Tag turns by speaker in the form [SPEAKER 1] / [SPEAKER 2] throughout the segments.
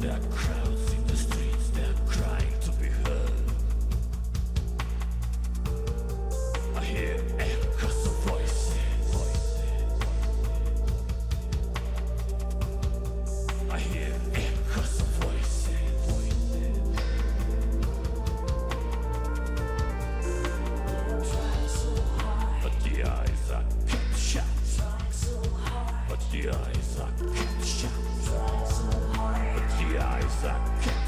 [SPEAKER 1] that crowd. The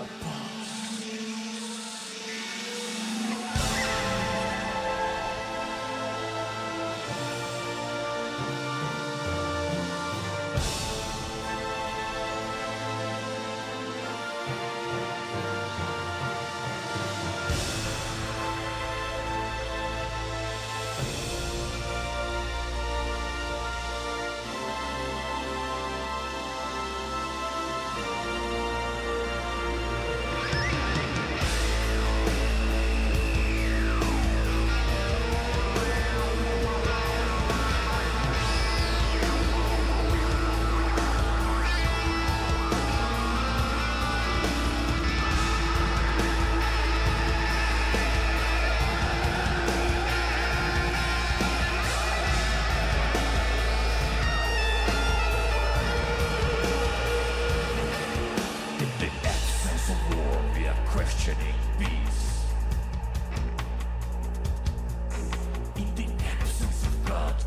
[SPEAKER 1] apart.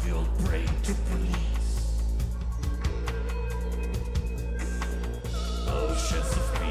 [SPEAKER 1] We pray to police. Oceans of